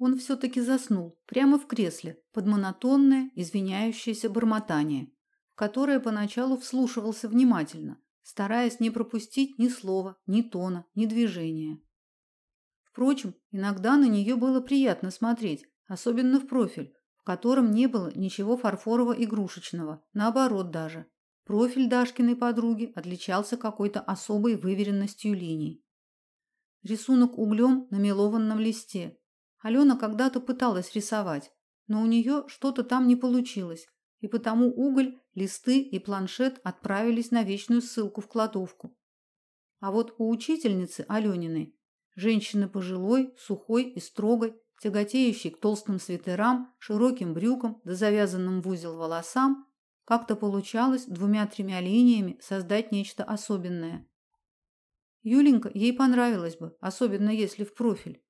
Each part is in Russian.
он все-таки заснул прямо в кресле под монотонное, извиняющееся бормотание, в которое поначалу вслушивался внимательно, стараясь не пропустить ни слова, ни тона, ни движения. Впрочем, иногда на нее было приятно смотреть, особенно в профиль, в котором не было ничего фарфорово-игрушечного, наоборот даже. Профиль Дашкиной подруги отличался какой-то особой выверенностью линий. Рисунок углем на мелованном листе. Алена когда-то пыталась рисовать, но у нее что-то там не получилось, и потому уголь, листы и планшет отправились на вечную ссылку в кладовку. А вот у учительницы Алёниной, женщины пожилой, сухой и строгой, тяготеющей к толстым свитерам, широким брюкам да завязанным в узел волосам, как-то получалось двумя-тремя линиями создать нечто особенное. Юленька ей понравилось бы, особенно если в профиль.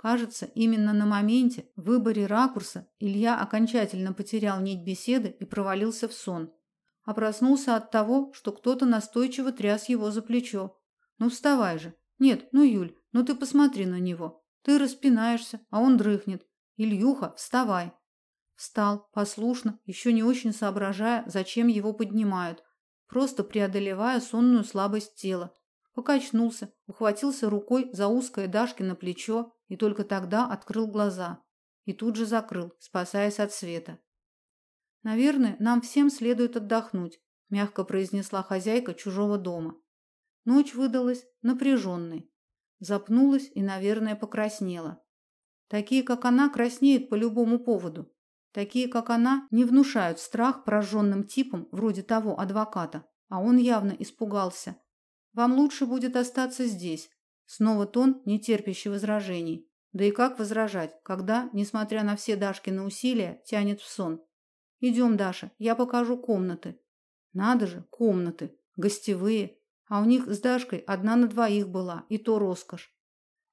Кажется, именно на моменте в выборе ракурса Илья окончательно потерял нить беседы и провалился в сон. А проснулся от того, что кто-то настойчиво тряс его за плечо. Ну вставай же. Нет, ну Юль, ну ты посмотри на него. Ты распинаешься, а он дрыхнет. Ильюха, вставай. Встал, послушно, еще не очень соображая, зачем его поднимают, просто преодолевая сонную слабость тела. Покачнулся, ухватился рукой за узкое Дашкино плечо и только тогда открыл глаза. И тут же закрыл, спасаясь от света. Наверное, нам всем следует отдохнуть, мягко произнесла хозяйка чужого дома. Ночь выдалась напряженной. Запнулась и, наверное, покраснела. Такие, как она, краснеют по любому поводу. Такие, как она, не внушают страх пораженным типам, вроде того адвоката, а он явно испугался. Вам лучше будет остаться здесь. Снова тон, не терпящий возражений. Да и как возражать, когда, несмотря на все Дашкины усилия, тянет в сон? Идем, Даша, я покажу комнаты. Надо же, комнаты, гостевые, а у них с Дашкой одна на двоих была, и то роскошь.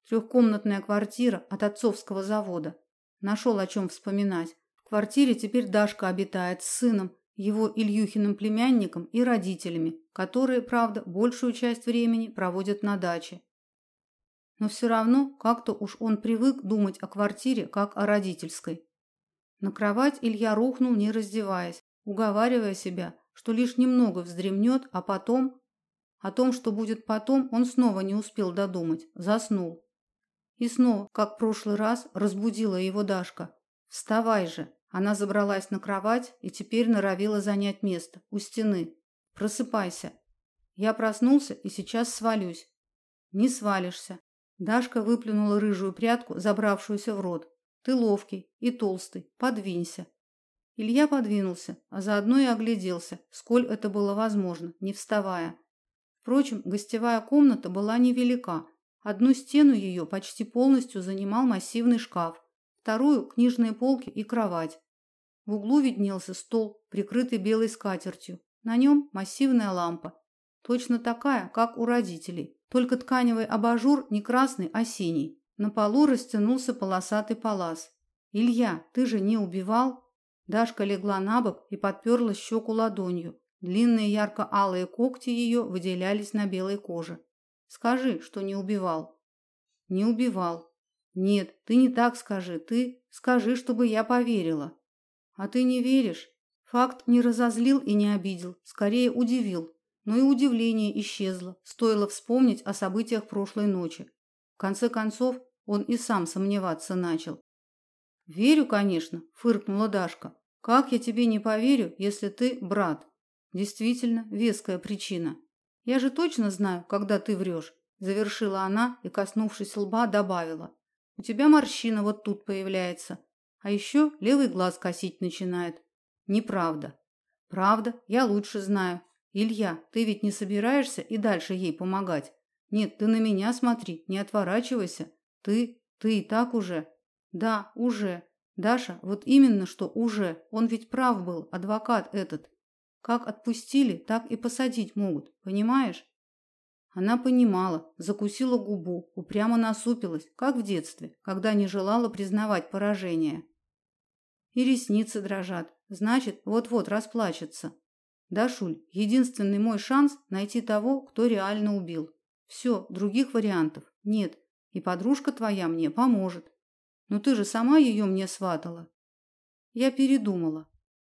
Трехкомнатная квартира от отцовского завода. Нашел о чем вспоминать. В квартире теперь Дашка обитает с сыном, его Ильюхиным племянником и родителями, которые, правда, большую часть времени проводят на даче. Но все равно как-то уж он привык думать о квартире как о родительской. На кровать Илья рухнул, не раздеваясь, уговаривая себя, что лишь немного вздремнет, а потом... О том, что будет потом, он снова не успел додумать, заснул. И снова, как в прошлый раз, разбудила его Дашка. «Вставай же!» Она забралась на кровать и теперь норовила занять место у стены. Просыпайся. Я проснулся и сейчас свалюсь. Не свалишься. Дашка выплюнула рыжую прядку, забравшуюся в рот. Ты ловкий и толстый, подвинься. Илья подвинулся, а заодно и огляделся, сколь это было возможно, не вставая. Впрочем, гостевая комната была невелика. Одну стену ее почти полностью занимал массивный шкаф, вторую книжные полки и кровать. В углу виднелся стол, прикрытый белой скатертью. На нем массивная лампа, точно такая, как у родителей, только тканевый абажур не красный, а синий. На полу растянулся полосатый палас. Илья, ты же не убивал? Дашка легла на бок и подперла щеку ладонью. Длинные ярко-алые когти ее выделялись на белой коже. Скажи, что не убивал. Не убивал. Нет, ты не так скажи, ты скажи, чтобы я поверила. А ты не веришь? Факт не разозлил и не обидел, скорее удивил. Но и удивление исчезло, стоило вспомнить о событиях прошлой ночи. В конце концов, он и сам сомневаться начал. Верю, конечно, фыркнула Дашка. Как я тебе не поверю, если ты брат? Действительно, веская причина. Я же точно знаю, когда ты врешь. завершила она и, коснувшись лба, добавила: у тебя морщина вот тут появляется. А еще левый глаз косить начинает. Неправда. Правда, я лучше знаю. Илья, ты ведь не собираешься и дальше ей помогать? Нет, ты на меня смотри, не отворачивайся. Ты, ты и так уже. Да, уже. Даша, вот именно что уже. Он ведь прав был, адвокат этот. Как отпустили, так и посадить могут, понимаешь? Она понимала, закусила губу, упрямо насупилась, как в детстве, когда не желала признавать поражение. И ресницы дрожат. Значит, вот-вот расплачется. Дашуль, единственный мой шанс найти того, кто реально убил. Все, других вариантов нет. И подружка твоя мне поможет. Но ты же сама ее мне сватала. Я передумала.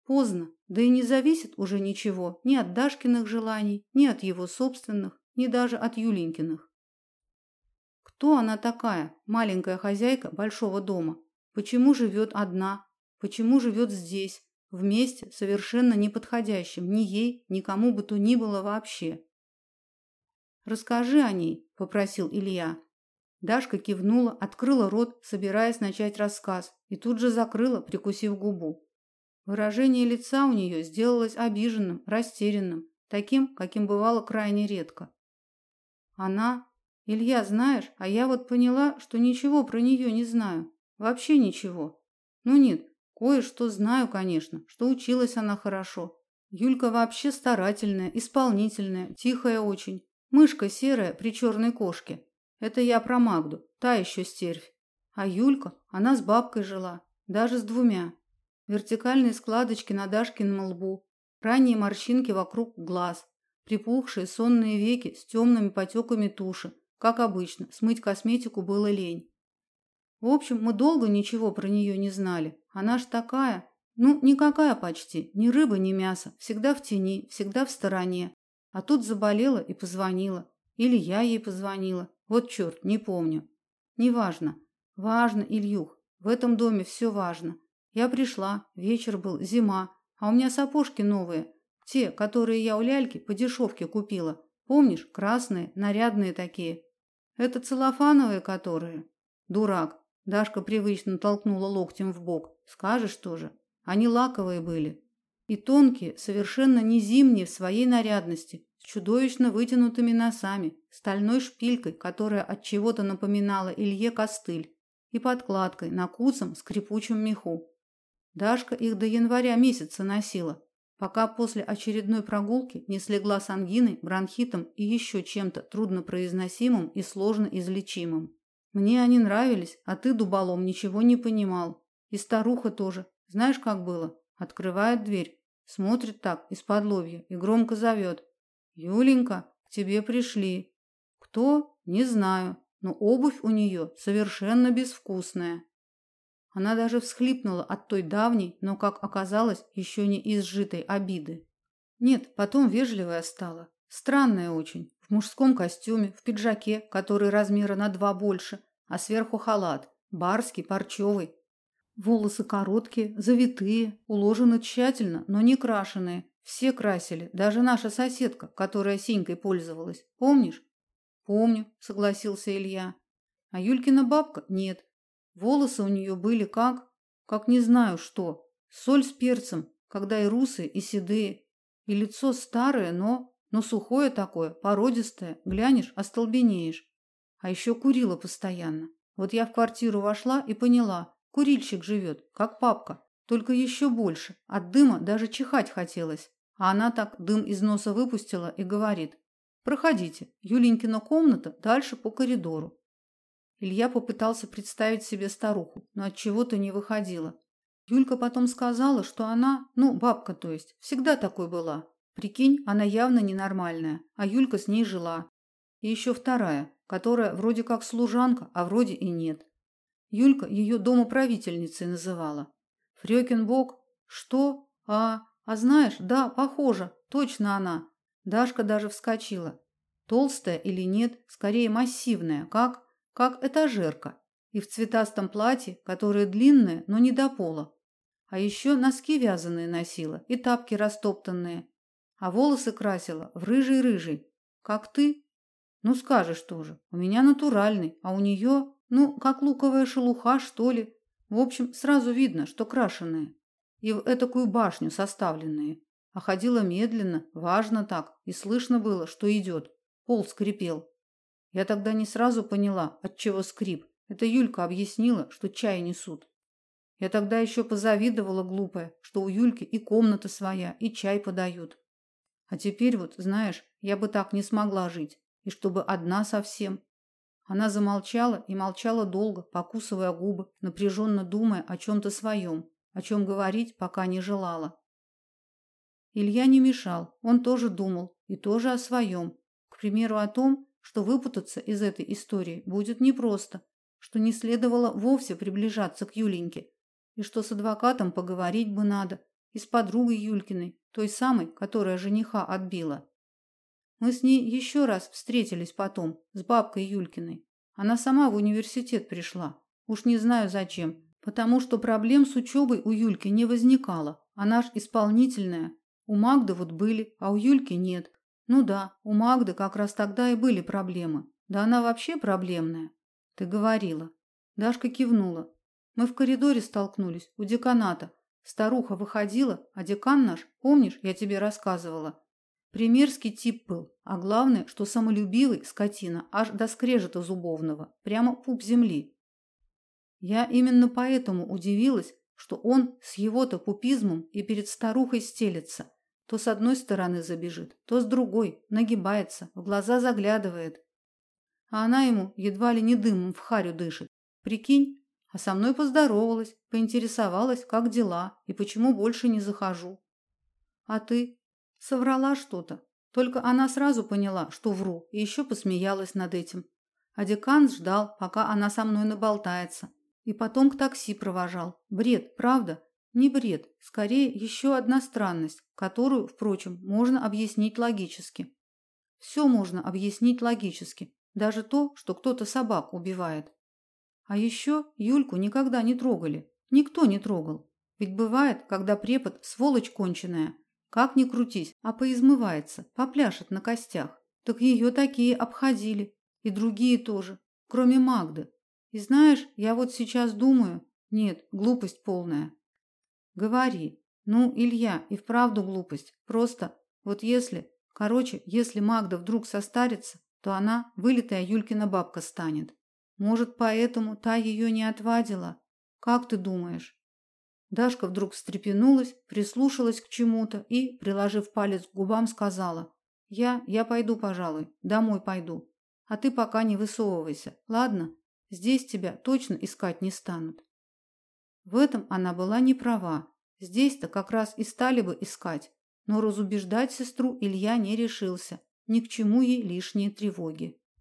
Поздно, да и не зависит уже ничего ни от Дашкиных желаний, ни от его собственных, ни даже от Юленькиных. Кто она такая, маленькая хозяйка большого дома? Почему живет одна? Почему живет здесь, в месте совершенно неподходящем ни ей, ни кому бы то ни было вообще? Расскажи о ней, попросил Илья. Дашка кивнула, открыла рот, собираясь начать рассказ, и тут же закрыла, прикусив губу. Выражение лица у нее сделалось обиженным, растерянным, таким, каким бывало крайне редко. Она, Илья, знаешь, а я вот поняла, что ничего про нее не знаю, вообще ничего. Ну нет, кое-что знаю, конечно, что училась она хорошо. Юлька вообще старательная, исполнительная, тихая очень, мышка серая при черной кошке. Это я про Магду, та еще стервь. А Юлька, она с бабкой жила, даже с двумя. Вертикальные складочки на Дашкином лбу, ранние морщинки вокруг глаз, припухшие сонные веки с темными потеками туши. Как обычно, смыть косметику было лень. В общем, мы долго ничего про нее не знали. Она ж такая, ну, никакая почти, ни рыба, ни мясо, всегда в тени, всегда в стороне. А тут заболела и позвонила. Или я ей позвонила. Вот черт, не помню. Неважно. Важно, Ильюх. В этом доме все важно. Я пришла, вечер был, зима, а у меня сапожки новые. Те, которые я у ляльки по дешевке купила. Помнишь, красные, нарядные такие. Это целлофановые, которые. Дурак. Дашка привычно толкнула локтем в бок. Скажешь тоже. Они лаковые были. И тонкие, совершенно не зимние в своей нарядности, с чудовищно вытянутыми носами, стальной шпилькой, которая от чего-то напоминала Илье костыль, и подкладкой на куцом скрипучем меху. Дашка их до января месяца носила, пока после очередной прогулки не слегла с ангиной, бронхитом и еще чем-то труднопроизносимым и сложно излечимым. Мне они нравились, а ты, дуболом, ничего не понимал. И старуха тоже. Знаешь, как было? Открывает дверь, смотрит так из-под лобья и громко зовет. Юленька, к тебе пришли. Кто? Не знаю, но обувь у нее совершенно безвкусная. Она даже всхлипнула от той давней, но, как оказалось, еще не изжитой обиды. Нет, потом вежливая стала. Странная очень. В мужском костюме, в пиджаке, который размера на два больше, а сверху халат. Барский, парчевый. Волосы короткие, завитые, уложены тщательно, но не крашеные, все красили, даже наша соседка, которая синькой пользовалась. Помнишь? Помню, согласился Илья. А Юлькина бабка нет. Волосы у нее были как, как не знаю что, соль с перцем, когда и русые, и седые, и лицо старое, но, но сухое такое, породистое, глянешь, остолбенеешь. А еще курила постоянно. Вот я в квартиру вошла и поняла, курильщик живет, как папка, только еще больше. От дыма даже чихать хотелось. А она так дым из носа выпустила и говорит: "Проходите. Юленькина комната дальше по коридору". Илья попытался представить себе старуху, но от чего-то не выходило. Юлька потом сказала, что она, ну, бабка, то есть, всегда такой была. Прикинь, она явно ненормальная, а Юлька с ней жила. И еще вторая, которая вроде как служанка, а вроде и нет. Юлька ее домоправительницей называла. Фрёкинбок, что? А, а знаешь, да, похоже, точно она. Дашка даже вскочила. Толстая или нет, скорее массивная, как как этажерка, и в цветастом платье, которое длинное, но не до пола. А еще носки вязаные носила и тапки растоптанные, а волосы красила в рыжий-рыжий, как ты. Ну скажешь тоже. У меня натуральный, а у нее, ну, как луковая шелуха, что ли. В общем, сразу видно, что крашеные и в этакую башню составленные. А ходила медленно, важно так, и слышно было, что идет. Пол скрипел. Я тогда не сразу поняла, от чего скрип. Это Юлька объяснила, что чай несут. Я тогда еще позавидовала глупая, что у Юльки и комната своя, и чай подают. А теперь вот, знаешь, я бы так не смогла жить, и чтобы одна совсем. Она замолчала и молчала долго, покусывая губы, напряженно думая о чем то своем о чем говорить пока не желала. Илья не мешал, он тоже думал и тоже о своем. К примеру, о том, что выпутаться из этой истории будет непросто, что не следовало вовсе приближаться к Юленьке, и что с адвокатом поговорить бы надо, и с подругой Юлькиной, той самой, которая жениха отбила. Мы с ней еще раз встретились потом, с бабкой Юлькиной. Она сама в университет пришла. Уж не знаю зачем, потому что проблем с учебой у Юльки не возникало. Она ж исполнительная. У Магды вот были, а у Юльки нет. Ну да, у Магды как раз тогда и были проблемы. Да она вообще проблемная. Ты говорила. Дашка кивнула. Мы в коридоре столкнулись, у деканата. Старуха выходила, а декан наш, помнишь, я тебе рассказывала, примерский тип был, а главное, что самолюбивый скотина, аж до скрежета зубовного, прямо пуп земли. Я именно поэтому удивилась, что он с его-то пупизмом и перед старухой стелется. То с одной стороны забежит, то с другой, нагибается, в глаза заглядывает. А она ему едва ли не дымом в харю дышит. Прикинь, а со мной поздоровалась, поинтересовалась, как дела и почему больше не захожу. А ты соврала что-то. Только она сразу поняла, что вру, и еще посмеялась над этим. А декан ждал, пока она со мной наболтается, и потом к такси провожал. Бред, правда? Не бред, скорее еще одна странность, которую, впрочем, можно объяснить логически. Все можно объяснить логически, даже то, что кто-то собак убивает. А еще Юльку никогда не трогали. Никто не трогал. Ведь бывает, когда препод сволочь конченая, как ни крутись, а поизмывается, попляшет на костях. Так ее такие обходили, и другие тоже, кроме Магды. И знаешь, я вот сейчас думаю, нет, глупость полная. Говори. Ну, Илья, и вправду глупость. Просто вот если, короче, если Магда вдруг состарится, то она вылитая Юлькина бабка станет. Может, поэтому та ее не отвадила? Как ты думаешь? Дашка вдруг встрепенулась, прислушалась к чему-то и, приложив палец к губам, сказала: "Я, я пойду, пожалуй, домой пойду. А ты пока не высовывайся. Ладно? Здесь тебя точно искать не станут". В этом она была не права. Здесь-то как раз и стали бы искать, но разубеждать сестру Илья не решился. Ни к чему ей лишние тревоги.